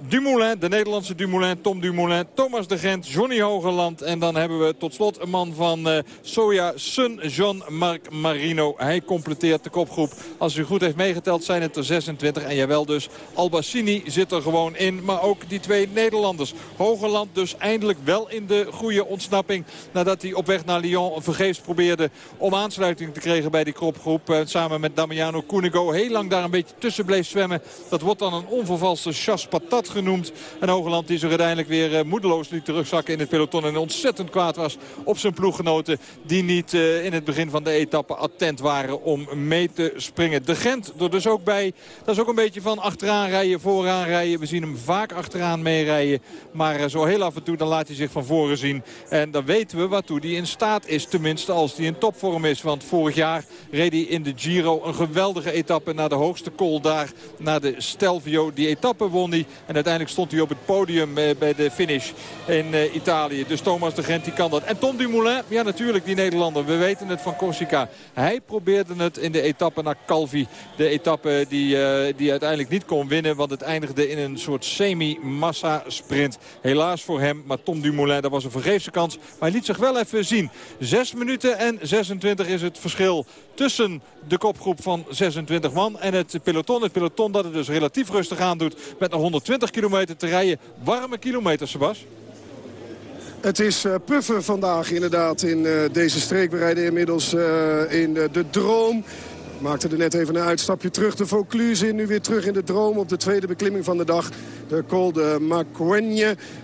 Speaker 15: Dumoulin, de Nederlandse Dumoulin, Tom Dumoulin, Thomas de Gent, Johnny Hogeland. En dan hebben we tot slot een man van uh, Soja, Sun Jean-Marc Marino. Hij completeert de kopgroep. Als u goed heeft meegeteld zijn het er 26. En jawel dus, Albassini zit er gewoon in. Maar ook die twee Nederlanders. Hogeland dus eindelijk wel in de goede ontsnapping. Nadat hij op weg naar Lyon vergeefs probeerde om aansluiting te krijgen bij die kopgroep. Uh, samen met Damiano Cunego heel lang daar een beetje tussen bleef zwemmen. Dat wordt dan een onvervalste chasse patat genoemd. En Hogeland die zich uiteindelijk weer eh, moedeloos liet terugzakken in het peloton. En ontzettend kwaad was op zijn ploeggenoten die niet eh, in het begin van de etappe attent waren om mee te springen. De Gent er dus ook bij. Dat is ook een beetje van achteraan rijden, vooraan rijden. We zien hem vaak achteraan meerijden. Maar eh, zo heel af en toe dan laat hij zich van voren zien. En dan weten we waartoe hij in staat is. Tenminste als hij in topvorm is. Want vorig jaar reed hij in de Giro een geweldige etappe naar de hoogste kool daar. Naar de Stelvio. Die etappe won hij. En uiteindelijk stond hij op het podium eh, bij de finish in eh, Italië. Dus Thomas de Gent die kan dat. En Tom Dumoulin, ja natuurlijk die Nederlander. We weten het van Corsica. Hij probeerde het in de etappe naar Calvi. De etappe die, eh, die uiteindelijk niet kon winnen. Want het eindigde in een soort semi-massa sprint. Helaas voor hem. Maar Tom Dumoulin, dat was een vergeefse kans. Maar hij liet zich wel even zien. 6 minuten en 26 is het verschil tussen de kopgroep van 26 man en het peloton. Het peloton dat het dus relatief rustig aan doet met nog 120 kilometer te rijden. Warme kilometers, Sebas.
Speaker 25: Het is uh, puffen vandaag inderdaad in uh, deze streek. We rijden inmiddels uh, in de Droom. Maakte er net even een uitstapje terug. De Vaucluse in, nu weer terug in de Droom op de tweede beklimming van de dag. De Col de.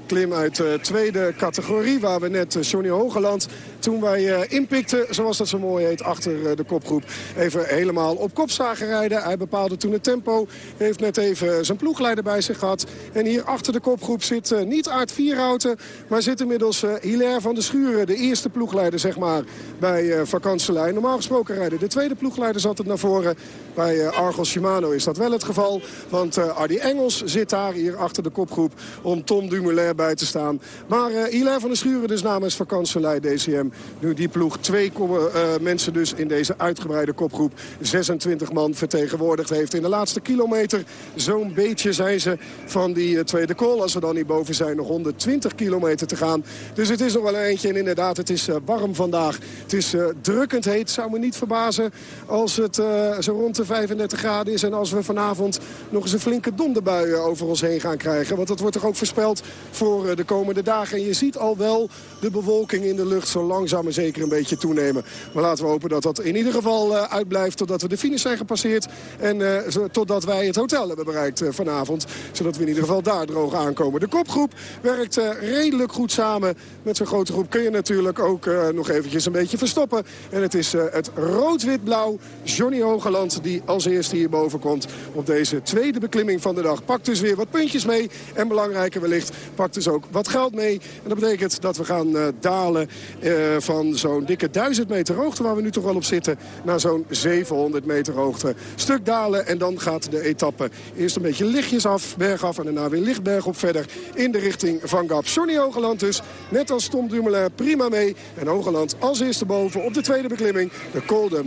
Speaker 25: Klim uit de tweede categorie waar we net Johnny Hogeland toen wij inpikten, zoals dat zo mooi heet, achter de kopgroep. Even helemaal op kop zagen rijden. Hij bepaalde toen het tempo. Heeft net even zijn ploegleider bij zich gehad. En hier achter de kopgroep zit niet Aard Vierhouten, maar zit inmiddels Hilaire van de Schuren. De eerste ploegleider zeg maar bij Vakantselijn. Normaal gesproken rijden de tweede ploegleider zat het naar voren. Bij Argos Shimano is dat wel het geval. Want Ardi Engels zit daar hier achter de kopgroep om Tom Dumoulin bij te staan. Maar uh, van de Schuren dus namens Vakantselij DCM. Nu die ploeg twee mensen dus in deze uitgebreide kopgroep. 26 man vertegenwoordigd heeft. In de laatste kilometer zo'n beetje zijn ze van die tweede call. Als we dan niet boven zijn nog 120 kilometer te gaan. Dus het is nog wel een eentje. En inderdaad het is warm vandaag. Het is drukkend heet. Zou me niet verbazen als het zo rond de 35 graden is. En als we vanavond nog eens een flinke donderbui over ons heen gaan krijgen. Want dat wordt toch ook voorspeld voor de komende dagen. En je ziet al wel de bewolking in de lucht zo langzaam maar zeker een beetje toenemen. Maar laten we hopen dat dat in ieder geval uh, uitblijft totdat we de finish zijn gepasseerd. En totdat wij het hotel hebben bereikt vanavond. Zodat we in ieder geval daar droog aankomen. De kopgroep werkt redelijk goed samen. Met zo'n grote groep kun je natuurlijk ook nog eventjes een beetje verstoppen. En het is het rood-wit-blauw Johnny Hogeland die als eerste hierboven komt. Op deze tweede beklimming van de dag. Pakt dus weer wat puntjes mee. En belangrijker wellicht pakt dus ook wat geld mee. En dat betekent dat we gaan uh, dalen uh, van zo'n dikke 1000 meter hoogte... waar we nu toch wel op zitten, naar zo'n 700 meter hoogte. Stuk dalen en dan gaat de etappe eerst een beetje lichtjes af, bergaf... en daarna weer lichtberg op verder in de richting van Gap. Johnny Hogeland dus, net als Tom Dumoulin, prima mee. En Hogeland als eerste boven op de tweede beklimming, de Col de.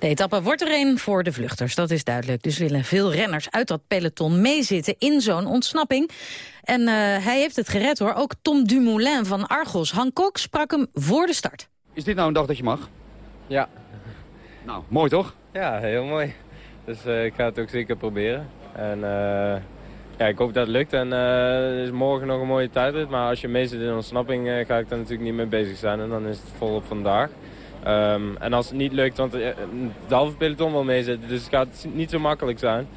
Speaker 2: De etappe wordt er een voor de vluchters, dat is duidelijk. Dus willen veel renners uit dat peloton meezitten in zo'n ontsnapping. En uh, hij heeft het gered hoor. Ook Tom Dumoulin van Argos. Hancock sprak hem voor de start.
Speaker 26: Is dit nou een dag dat je mag?
Speaker 27: Ja.
Speaker 26: Nou, mooi toch?
Speaker 27: Ja, heel mooi. Dus uh, ik ga het ook zeker proberen. En uh, ja, ik hoop dat het lukt. En het is morgen nog een mooie tijdrit. Maar als je meezit in ontsnapping ga ik daar natuurlijk niet mee bezig zijn. En dan is het volop vandaag. Um, en als het niet lukt, want het halve peloton wil meezitten, dus het gaat niet zo makkelijk zijn.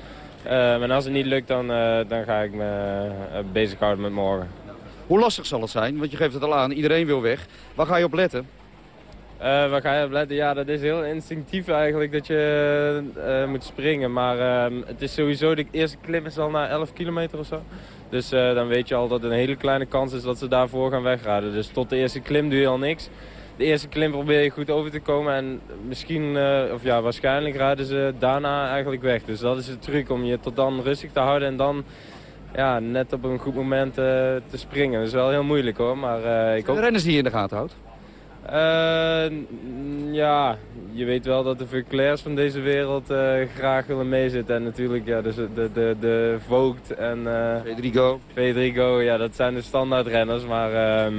Speaker 27: Um, en als het niet lukt, dan, uh, dan ga ik me uh, bezighouden met morgen.
Speaker 26: Hoe lastig zal het zijn? Want je geeft het al aan, iedereen wil weg. Waar ga je op letten?
Speaker 27: Uh, waar ga je op letten? Ja, dat is heel instinctief eigenlijk dat je moet springen. Maar het is sowieso, de eerste klim is al na 11 kilometer of zo. Dus dan weet je al dat het een hele kleine kans is dat ze daarvoor gaan wegraden. Dus tot de eerste klim doe je al niks de eerste klim probeer je goed over te komen. En misschien, uh, of ja, waarschijnlijk raden ze daarna eigenlijk weg. Dus dat is de truc om je tot dan rustig te houden en dan ja, net op een goed moment uh, te springen. Dat is wel heel moeilijk hoor. Maar, uh, ik hoop...
Speaker 26: De renners die je in de gaten houdt?
Speaker 27: ja, je weet wel dat de Verclairs van deze wereld graag willen meezitten. En natuurlijk ja, dus de, de, de, Vogt en
Speaker 26: Federico.
Speaker 27: Federico, ja, dat zijn de standaard renners. Maar ehm,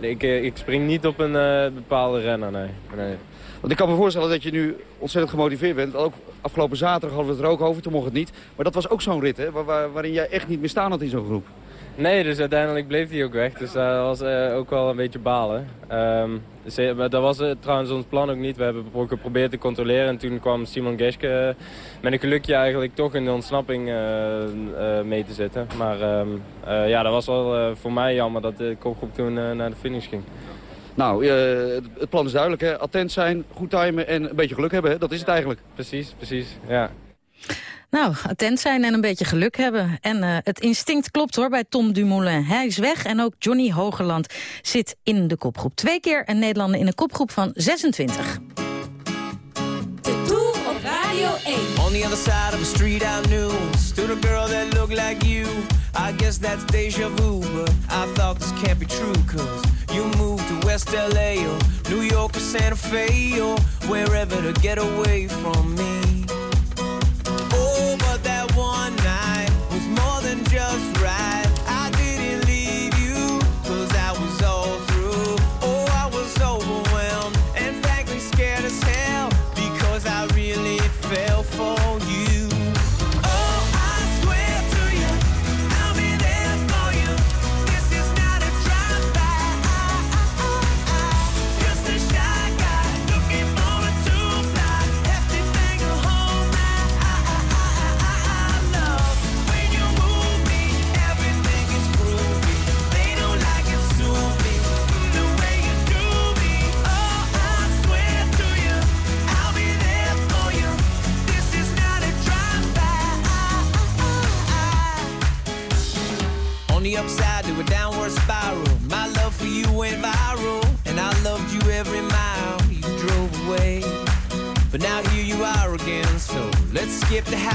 Speaker 27: ik, ik, spring niet op een uh, bepaalde renner, nee. nee.
Speaker 26: Want ik kan me voorstellen dat je nu ontzettend gemotiveerd bent. Ook afgelopen zaterdag hadden we het er ook over, toen mocht het niet. Maar dat was ook zo'n rit, hè, waar, waarin jij echt niet meer staan had in zo'n groep.
Speaker 27: Nee, dus uiteindelijk bleef hij ook weg. Dus dat was eh, ook wel een beetje balen. Ehm, dus, dat was eh, trouwens ons plan ook niet. We hebben geprobeerd te controleren. En toen kwam Simon Geske eh, met een gelukje eigenlijk toch in de ontsnapping mee te zitten. Maar ehm, eh, ja, dat was wel voor mij jammer dat de kopgroep toen naar de finish ging.
Speaker 26: Nou, het- het plan is duidelijk. Hè? Attent zijn, goed timen en een beetje geluk hebben. Hè? Dat is het eigenlijk.
Speaker 27: Precies, precies. Ja.
Speaker 2: Nou, attent zijn en een beetje geluk hebben. En eh, het instinct klopt hoor bij Tom Dumoulin. Hij is weg en ook Johnny Hogeland zit in de kopgroep. Twee keer een Nederlander in een kopgroep van 26.
Speaker 24: De Tour op Radio 1.
Speaker 28: On the other side of the street I knew Stood a girl that looked like you I guess that's deja vu But I thought this can't be true Cause you moved to West LA Or New York or Santa Fe Or wherever to get away from me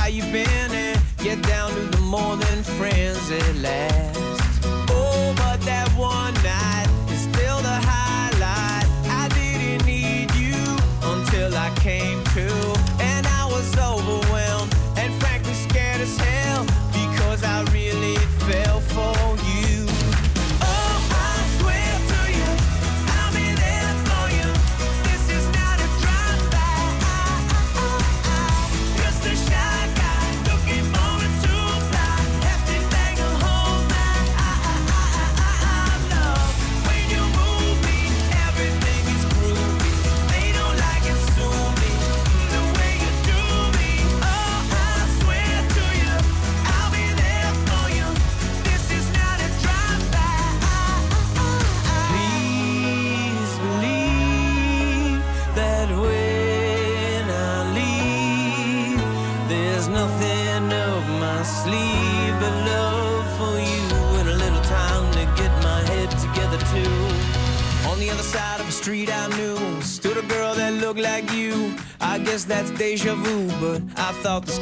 Speaker 28: how you've been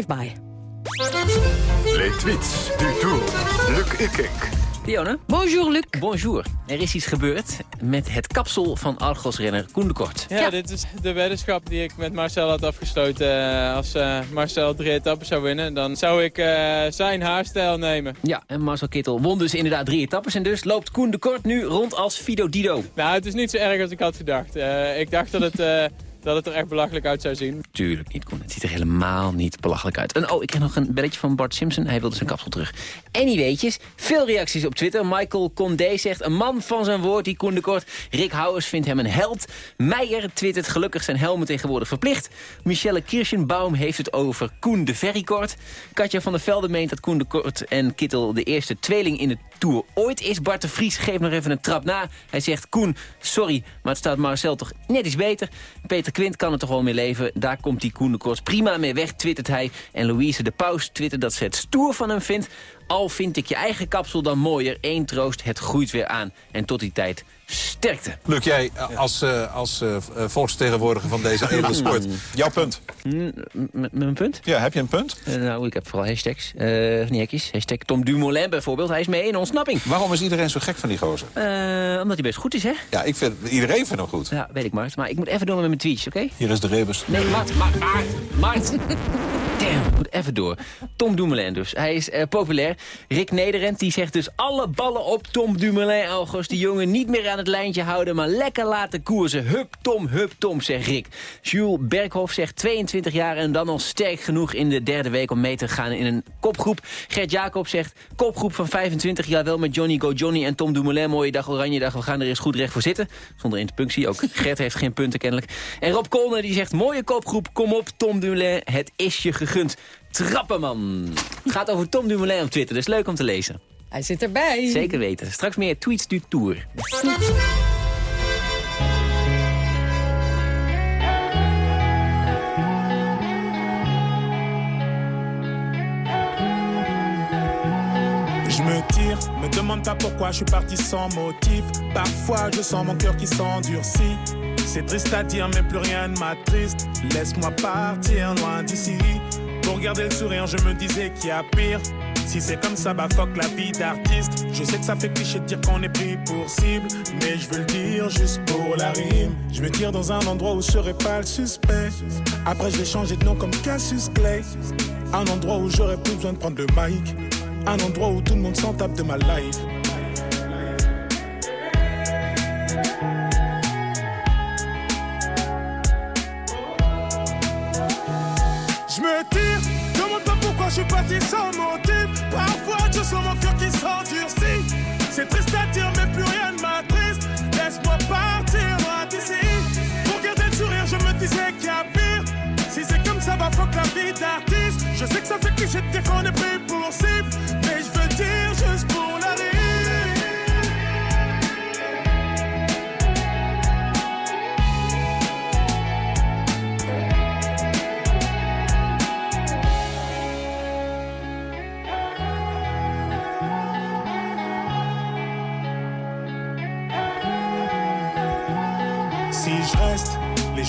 Speaker 28: Drive-by.
Speaker 1: Les tweets du Tour. Luc Ikink.
Speaker 29: Dionne?
Speaker 2: Bonjour, Luc.
Speaker 29: Bonjour. Er is iets gebeurd met het kapsel van Argos-renner Koen de Kort.
Speaker 30: Ja, dit is de weddenschap die ik met Marcel had afgesloten. Eh, Als eh, Marcel drie etappen zou winnen, dan zou ik eh, zijn haarstijl nemen.
Speaker 29: Ja, en Marcel Kittel won dus inderdaad drie etappes. En dus loopt Koen de Kort nu rond als Fido Dido.
Speaker 30: Nou, het is niet zo erg als ik had gedacht. Eh, ik dacht dat het, eh, dat het er echt belachelijk uit zou zien.
Speaker 29: Tuurlijk niet, Koen. Het ziet er helemaal niet belachelijk uit. En oh, ik kreeg nog een belletje van Bart Simpson. Hij wilde zijn kapsel terug. Anyweetjes, veel reacties op Twitter. Michael Condé zegt, een man van zijn woord, die Koen de Kort. Rick Houwers vindt hem een held. Meijer twittert, gelukkig zijn helmen tegenwoordig verplicht. Michelle Kirschenbaum heeft het over Koen de Verrikort. Katja van der Velde meent dat Koen de Kort en Kittel de eerste tweeling in de Tour ooit is. Bart de Vries geeft nog even een trap na. Hij zegt, Koen, sorry, maar het staat Marcel toch net iets beter. Peter Quint kan er toch wel mee leven. Daar komt die Koen de prima mee weg, twittert hij. En Louise de Paus twittert dat ze het stoer van hem vindt. Al vind ik je eigen kapsel dan mooier. Eén troost, het groeit weer aan. En tot die tijd Sterkte.
Speaker 31: Luc, jij eh, als, eh, als eh, volksvertegenwoordiger van deze edele sport. Jouw punt.
Speaker 29: Mijn punt?
Speaker 31: Ja, heb je een punt?
Speaker 29: Uh, nou, ik heb vooral hashtags. Uh, niet hekjes. Hashtag Tom Dumoulin bijvoorbeeld. Hij is mee in ontsnapping.
Speaker 31: Waarom is iedereen zo gek van die gozer?
Speaker 29: Uh, omdat hij best goed is, hè?
Speaker 31: Ja, ik vind, iedereen vindt hem goed.
Speaker 29: Ja, weet ik, Mart. Maar ik moet even door met mijn tweets, oké? Okay?
Speaker 31: Hier is de rebus.
Speaker 29: Nee, Mart, Mart, Mart. Mart. [laughs] Damn, ik moet even door. Tom Dumoulin dus. Hij is populair. Rick Nederend die zegt dus alle ballen op Tom Dumoulin, August. Die jongen niet meer aan het lijntje houden, maar lekker laten koersen. Hup Tom, hup Tom, zegt Rick. Jules Berghoff zegt 22 jaar en dan al sterk genoeg in de derde week om mee te gaan in een kopgroep. Gert Jacob zegt kopgroep van 25 jaar wel met Johnny Go Johnny en Tom Dumoulin. Mooie dag, oranje dag, we gaan er eens goed recht voor zitten. Zonder interpunctie, ook [laughs] Gert heeft geen punten kennelijk. En Rob Kolner die zegt mooie kopgroep, kom op Tom Dumoulin, het is je gegund. Trappenman. Het gaat over Tom Dumoulin op Twitter, dus leuk om te lezen.
Speaker 2: Hij zit erbij.
Speaker 29: Zeker weten. Straks meer tweets du Tour.
Speaker 32: Je me tire, me demande pas pourquoi je suis parti sans motif. Parfois je sens mon cœur qui s'endurcit. C'est triste à dire, mais plus rien ne m'attriste. Laisse-moi partir loin d'ici. Pour garder le sourire, je me disais qu'il y a pire. Si c'est comme ça, bah fuck la vie d'artiste. Je sais que ça fait cliché de dire qu'on est pris pour cible, mais je veux le dire juste pour la rime. Je me tire dans un endroit où je serai pas le suspect. Après, je vais changer de nom comme Cassius Clay. Un endroit où j'aurais plus besoin de prendre le mic. Un endroit où tout le monde s'en tape de ma life. Je me tire, je suis parti sans motif. Parfois je sens mon cœur qui s'endurcit. C'est triste à dire, mais plus rien ne m'attriste. Laisse-moi partir d'ici. Pour garder le sourire, je me disais qu'il y a pire. Si c'est comme ça, va fuck la vie d'artiste. Je sais que ça fait cliché de dire qu'on est pris pour cible. Mais je veux dire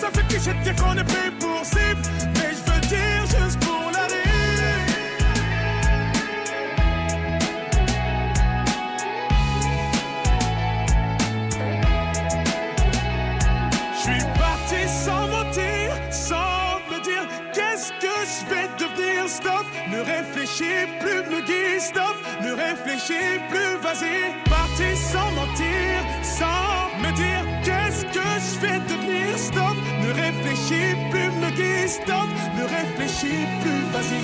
Speaker 32: Ça fait cliché de dire qu'on est pris pour cible. Mais je veux dire juste pour la rire. Je suis parti sans mentir, sans me dire qu'est-ce que je vais devenir. Stop, ne réfléchis plus, me guide. Stop, ne réfléchis plus, vas-y. Parti sans mentir, ne réfléchis plus, vas-y.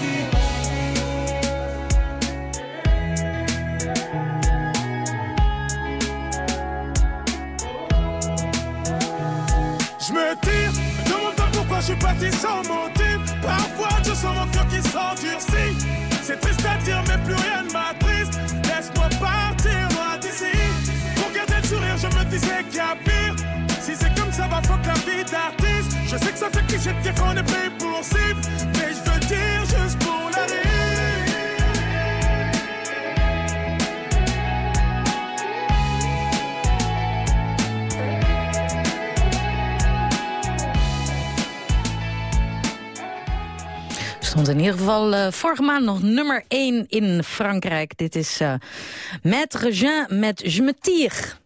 Speaker 32: Je me tire, me demande pas pourquoi je suis parti sans motif. Parfois je sens mon cœur qui s'endurcit. C'est triste à dire, mais plus rien ne m'attriste. Ça fait de dire qu'on est pris pour cible. Mais je veux dire juste pour la.
Speaker 2: Stond in ieder geval uh, vorige maand nog nummer 1 in Frankrijk. Dit is uh, Maître Jean met Je me tire.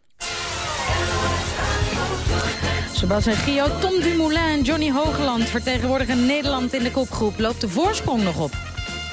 Speaker 2: Sebas en Gio, Tom Dumoulin en Johnny Hogeland vertegenwoordigen Nederland in de kopgroep. Loopt de voorsprong nog op?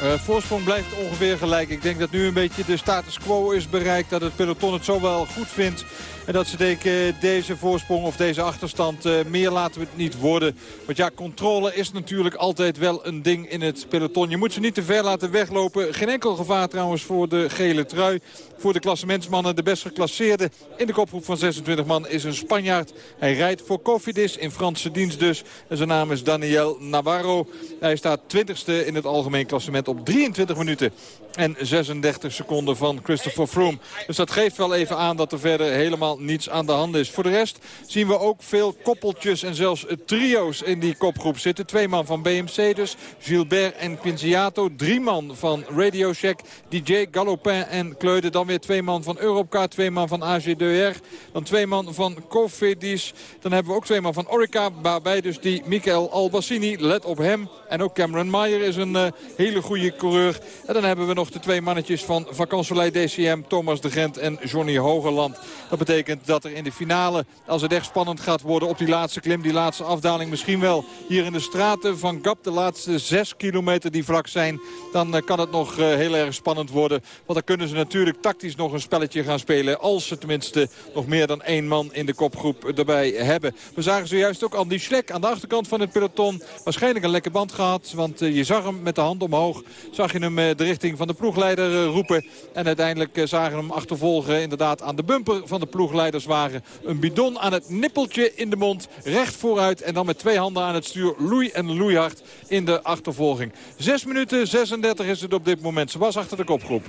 Speaker 15: Uh, voorsprong blijft ongeveer gelijk. Ik denk dat nu een beetje de status quo is bereikt. Dat het peloton het zo wel goed vindt. En dat ze denken deze voorsprong of deze achterstand uh, meer laten we het niet worden. Want ja, controle is natuurlijk altijd wel een ding in het peloton. Je moet ze niet te ver laten weglopen. Geen enkel gevaar trouwens voor de gele trui. Voor de klassementsmannen. De best geclasseerde in de kopgroep van 26 man is een Spanjaard. Hij rijdt voor Cofidis in Franse dienst dus. En zijn naam is Daniel Navarro. Hij staat 20ste in het algemeen klassement op 23 minuten en 36 seconden van Christopher Froome. Dus dat geeft wel even aan dat er verder helemaal niets aan de hand is. Voor de rest zien we ook veel koppeltjes en zelfs trio's in die kopgroep zitten. Twee man van BMC dus, Gilbert en Quinziato. Drie man van Radio Shack, DJ Galopin en Kleude. Dan weer twee man van Europcar, twee man van AG2R. Dan twee man van Cofidis. Dan hebben we ook twee man van Orica, waarbij dus die Michael Albassini, let op hem. En ook Cameron Meyer is een uh, hele goede coureur. En dan hebben we nog de twee mannetjes van Vakansolei DCM, Thomas de Gent en Johnny Hogerland. Dat betekent dat er in de finale, als het echt spannend gaat worden op die laatste klim, die laatste afdaling misschien wel hier in de straten van Gap, de laatste zes kilometer die vlak zijn, dan uh, kan het nog uh, heel erg spannend worden. Want dan kunnen ze natuurlijk tactisch nog een spelletje gaan spelen, als ze tenminste nog meer dan één man in de kopgroep erbij hebben. We zagen zojuist ook Andy Schlek aan de achterkant van het peloton. Waarschijnlijk een lekker band gehad, want uh, je zag hem met de hand omhoog, zag je hem de richting van de ploegleider roepen. En uiteindelijk zagen hem achtervolgen inderdaad aan de bumper van de ploegleiderswagen. Een bidon aan het nippeltje in de mond, recht vooruit en dan met twee handen aan het stuur. Loei en loeihard in de achtervolging. 6 minuten 36 is het op dit moment. Ze was achter de kopgroep.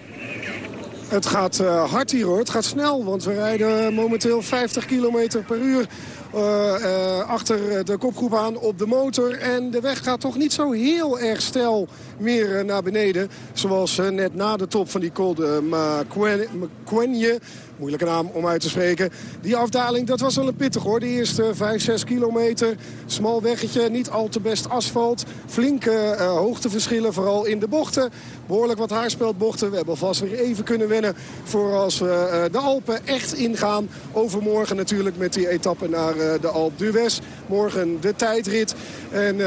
Speaker 25: Het gaat uh, hard hier hoor. Het gaat snel, want we rijden momenteel 50 km per uur. Uh, uh, achter de kopgroep aan op de motor. En de weg gaat toch niet zo heel erg stijl meer naar beneden. Zoals net na de top van die Col de Macquenje. Moeilijke naam om uit te spreken. Die afdaling, dat was wel een pittig hoor. De eerste 5, 6 kilometer. Smal weggetje, niet al te best asfalt. Flinke hoogteverschillen, vooral in de bochten. Behoorlijk wat haarspeldbochten. We hebben alvast weer even kunnen wennen voor als we uh, de Alpen echt ingaan. Overmorgen natuurlijk met die etappe naar uh, de Alp d'Huez. Morgen de tijdrit. En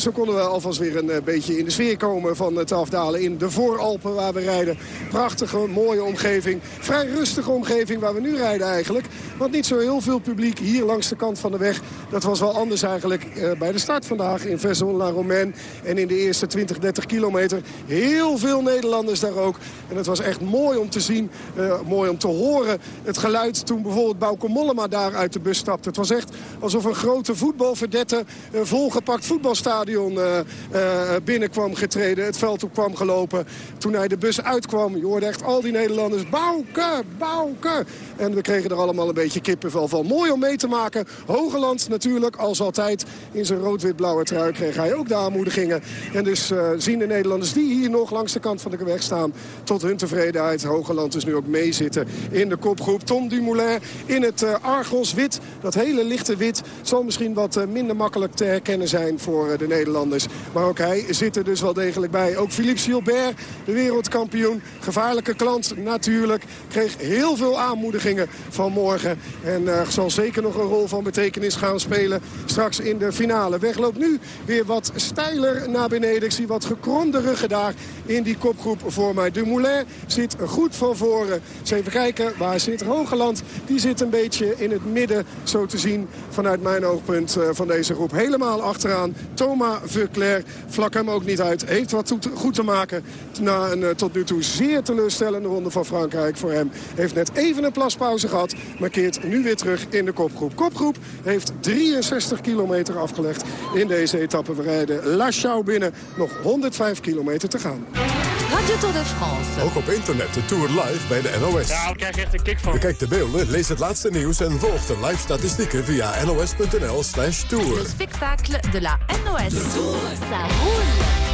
Speaker 25: zo konden we alvast weer een beetje in de sfeer komen van het afdalen in de Vooralpen waar we rijden. Prachtige, mooie omgeving. Vrij rustige omgeving waar we nu rijden eigenlijk. Want niet zo heel veel publiek hier langs de kant van de weg. Dat was wel anders eigenlijk bij de start vandaag in Vaison-la-Romaine. En in de eerste 20, 30 kilometer heel veel Nederlanders daar ook. En het was echt mooi om te zien, uh, mooi om te horen. Het geluid toen bijvoorbeeld Bauke Mollema daar uit de bus stapte. Het was echt alsof een grote voetbalverdette, een volgepakt voetbalstadion uh, binnenkwam getreden. Het veld op kwam gelopen. Toen hij de bus uitkwam, je hoorde echt al die Nederlanders. Bauke, Bauke. En we kregen er allemaal een beetje kippenvel van. Mooi om mee te maken. Hogeland natuurlijk, als altijd. In zijn rood-wit-blauwe trui kreeg hij ook de aanmoedigingen. En dus uh, zien de Nederlanders die hier nog langs kant van de weg staan... tot hun tevredenheid. Hogeland dus nu ook meezitten in de kopgroep. Tom Dumoulin in het uh, Argos wit. Dat hele lichte wit zal misschien wat uh, minder makkelijk te herkennen zijn voor de Nederlanders. Maar ook hij zit er dus wel degelijk bij. Ook Philippe Gilbert, de wereldkampioen. Gevaarlijke klant natuurlijk. Kreeg heel veel aanmoedigingen vanmorgen. En zal zeker nog een rol van betekenis gaan spelen straks in de finale. Weg loopt nu weer wat steiler naar beneden. Ik zie wat gekromde ruggen daar in die kopgroep voor mij. Dumoulin zit goed van voren. Eens even kijken, waar zit Hogeland? Die zit een beetje in het midden, zo te zien, vanuit mijn oogpunt uh, van deze groep. Helemaal achteraan Thomas Vuclair vlak hem ook niet uit. Heeft wat goed te maken na een uh, tot nu toe zeer teleurstellende ronde van Frankrijk voor hem. Heeft net even een plaspauze gehad, maar keert nu weer terug in de kopgroep. Kopgroep heeft 63 kilometer afgelegd in deze etappe. We rijden La Chaux binnen, nog 105 kilometer te gaan.
Speaker 16: Radio Tour de France.
Speaker 1: Ook op internet de Tour live bij de NOS.
Speaker 18: Ja, ik krijg echt een kick van.
Speaker 1: Bekijk de beelden, lees het laatste nieuws en volg de live statistieken via nos.nl slash tour.
Speaker 16: Le spectacle de la NOS. Tour. Ça roule.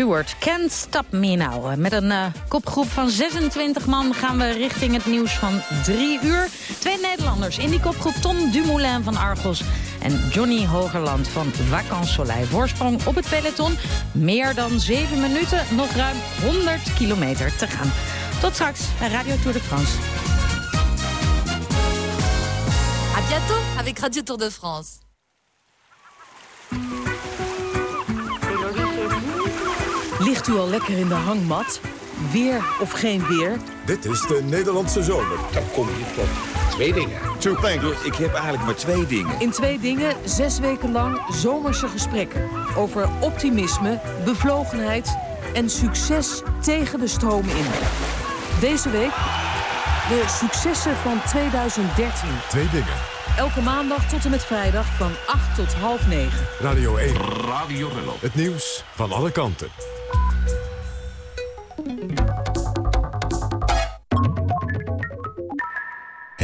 Speaker 2: Stewart. Can't Stop Me Now. Met een uh, kopgroep van 26 man gaan we richting het nieuws van 3 uur. Twee Nederlanders in die kopgroep. Tom Dumoulin van Argos en Johnny Hogerland van Vacances Soleil. Voorsprong op het peloton. Meer dan 7 minuten. Nog ruim 100 kilometer te gaan. Tot straks bij Radio Tour de France.
Speaker 16: A bientôt avec Radio Tour de France.
Speaker 20: Ligt u al lekker in de hangmat? Weer of geen weer?
Speaker 1: Dit is de Nederlandse zomer.
Speaker 33: Dan kom je tot twee dingen.
Speaker 34: Two things. Ik heb eigenlijk maar twee dingen.
Speaker 20: In twee dingen zes weken lang zomerse gesprekken. Over optimisme, bevlogenheid en succes tegen de stroom in. Deze week de successen van 2013.
Speaker 1: Twee dingen.
Speaker 20: Elke maandag tot en met vrijdag van 8 tot half 9.
Speaker 1: Radio 1.
Speaker 33: Radio Rello.
Speaker 1: Het nieuws van alle kanten.